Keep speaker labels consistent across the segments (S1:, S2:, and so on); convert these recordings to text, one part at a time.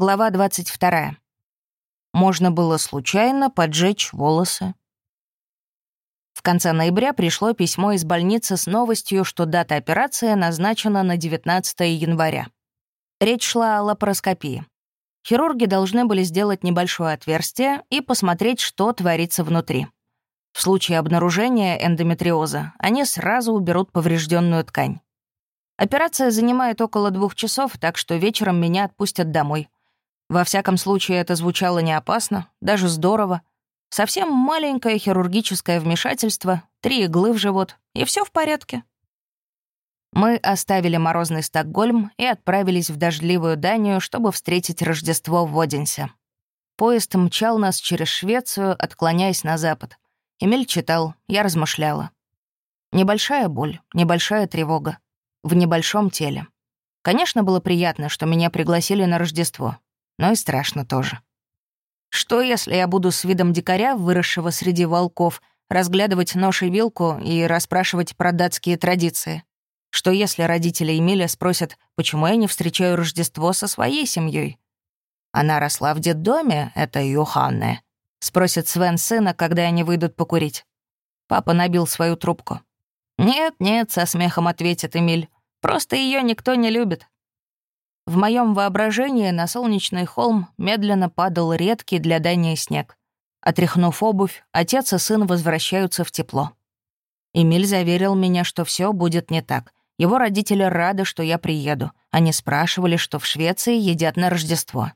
S1: Глава 22. Можно было случайно поджечь волосы. В конце ноября пришло письмо из больницы с новостью, что дата операции назначена на 19 января. Речь шла о лапароскопии. Хирурги должны были сделать небольшое отверстие и посмотреть, что творится внутри. В случае обнаружения эндометриоза они сразу уберут поврежденную ткань. Операция занимает около двух часов, так что вечером меня отпустят домой. Во всяком случае, это звучало не опасно, даже здорово. Совсем маленькое хирургическое вмешательство, три иглы в живот, и все в порядке. Мы оставили морозный Стокгольм и отправились в дождливую Данию, чтобы встретить Рождество в Одинсе. Поезд мчал нас через Швецию, отклоняясь на запад. Эмиль читал, я размышляла. Небольшая боль, небольшая тревога в небольшом теле. Конечно, было приятно, что меня пригласили на Рождество, но и страшно тоже. Что, если я буду с видом дикаря, выросшего среди волков, разглядывать нож и вилку и расспрашивать про датские традиции? Что, если родители Эмиля спросят, почему я не встречаю Рождество со своей семьей? Она росла в детдоме, это Йоханне. Спросит Свен сына, когда они выйдут покурить. Папа набил свою трубку. «Нет, нет», — со смехом ответит Эмиль. «Просто ее никто не любит». В моем воображении на солнечный холм медленно падал редкий для Дании снег. Отряхнув обувь, отец и сын возвращаются в тепло. Эмиль заверил меня, что все будет не так. Его родители рады, что я приеду. Они спрашивали, что в Швеции едят на Рождество.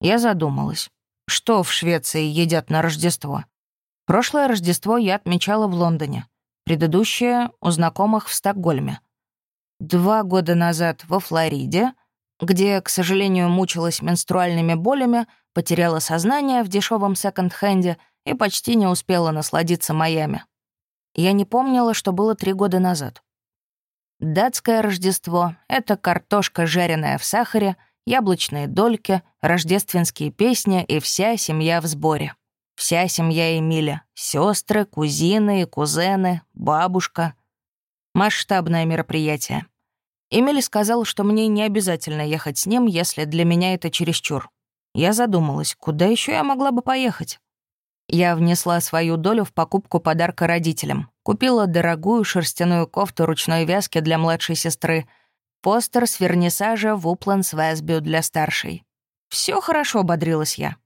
S1: Я задумалась. Что в Швеции едят на Рождество? Прошлое Рождество я отмечала в Лондоне предыдущее — у знакомых в Стокгольме. Два года назад во Флориде, где, к сожалению, мучилась менструальными болями, потеряла сознание в дешевом секонд-хенде и почти не успела насладиться Майами. Я не помнила, что было три года назад. Датское Рождество — это картошка, жареная в сахаре, яблочные дольки, рождественские песни и вся семья в сборе. Вся семья Эмиля. сестры, кузины и кузены, бабушка. Масштабное мероприятие. Эмиль сказал, что мне не обязательно ехать с ним, если для меня это чересчур. Я задумалась, куда еще я могла бы поехать? Я внесла свою долю в покупку подарка родителям. Купила дорогую шерстяную кофту ручной вязки для младшей сестры, постер с вернисажа в Упланс для старшей. Все хорошо, бодрилась я.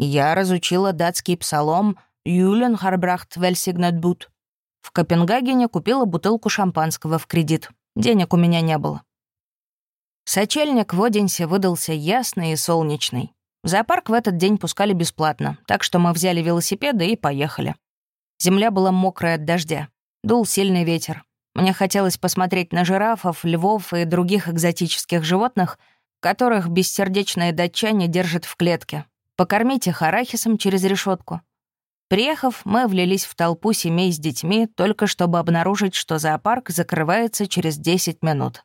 S1: Я разучила датский псалом «Юлен Харбрахт Вельсигнет Бут». В Копенгагене купила бутылку шампанского в кредит. Денег у меня не было. Сочельник в Одинсе выдался ясный и солнечный. Зоопарк в этот день пускали бесплатно, так что мы взяли велосипеды и поехали. Земля была мокрая от дождя. Дул сильный ветер. Мне хотелось посмотреть на жирафов, львов и других экзотических животных, которых бессердечные датчане держат в клетке, покормить их арахисом через решетку. Приехав, мы влились в толпу семей с детьми, только чтобы обнаружить, что зоопарк закрывается через 10 минут.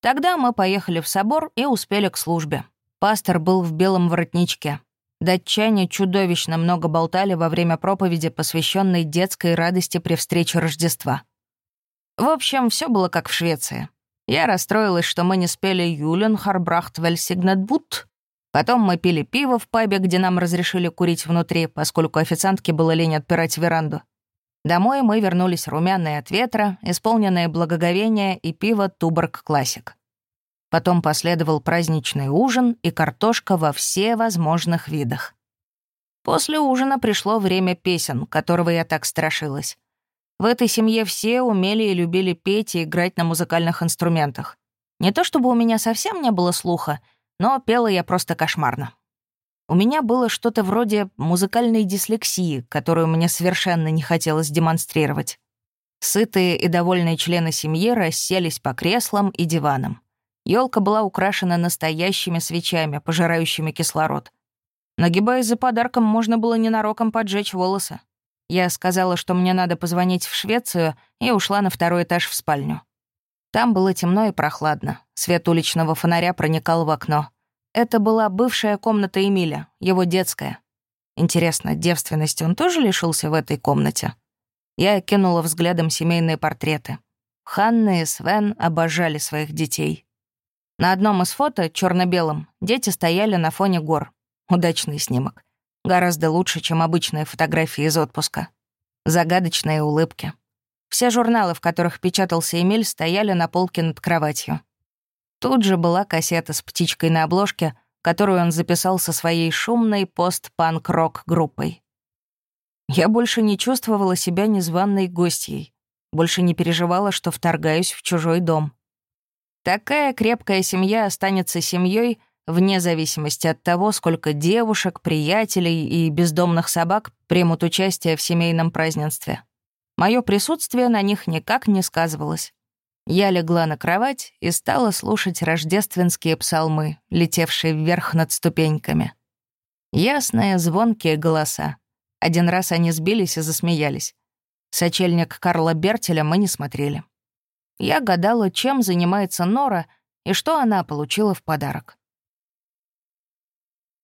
S1: Тогда мы поехали в собор и успели к службе. Пастор был в белом воротничке. Датчане чудовищно много болтали во время проповеди, посвященной детской радости при встрече Рождества. В общем, все было как в Швеции. Я расстроилась, что мы не спели «Юлен Харбрахт Вельсигнетбут», Потом мы пили пиво в пабе, где нам разрешили курить внутри, поскольку официантке было лень отпирать веранду. Домой мы вернулись румяные от ветра, исполненные благоговения и пиво «Туборг Классик». Потом последовал праздничный ужин и картошка во все возможных видах. После ужина пришло время песен, которого я так страшилась. В этой семье все умели и любили петь и играть на музыкальных инструментах. Не то чтобы у меня совсем не было слуха — но пела я просто кошмарно. У меня было что-то вроде музыкальной дислексии, которую мне совершенно не хотелось демонстрировать. Сытые и довольные члены семьи расселись по креслам и диванам. Елка была украшена настоящими свечами, пожирающими кислород. Нагибаясь за подарком, можно было ненароком поджечь волосы. Я сказала, что мне надо позвонить в Швецию, и ушла на второй этаж в спальню. Там было темно и прохладно. Свет уличного фонаря проникал в окно. Это была бывшая комната Эмиля, его детская. Интересно, девственности он тоже лишился в этой комнате? Я кинула взглядом семейные портреты. Ханна и Свен обожали своих детей. На одном из фото, черно белом дети стояли на фоне гор. Удачный снимок. Гораздо лучше, чем обычные фотографии из отпуска. Загадочные улыбки. Все журналы, в которых печатался Эмиль, стояли на полке над кроватью. Тут же была кассета с птичкой на обложке, которую он записал со своей шумной пост-панк-рок группой. Я больше не чувствовала себя незваной гостьей, больше не переживала, что вторгаюсь в чужой дом. Такая крепкая семья останется семьей вне зависимости от того, сколько девушек, приятелей и бездомных собак примут участие в семейном празднестве. Мое присутствие на них никак не сказывалось. Я легла на кровать и стала слушать рождественские псалмы, летевшие вверх над ступеньками. Ясные, звонкие голоса. Один раз они сбились и засмеялись. Сочельник Карла Бертеля мы не смотрели. Я гадала, чем занимается Нора и что она получила в подарок.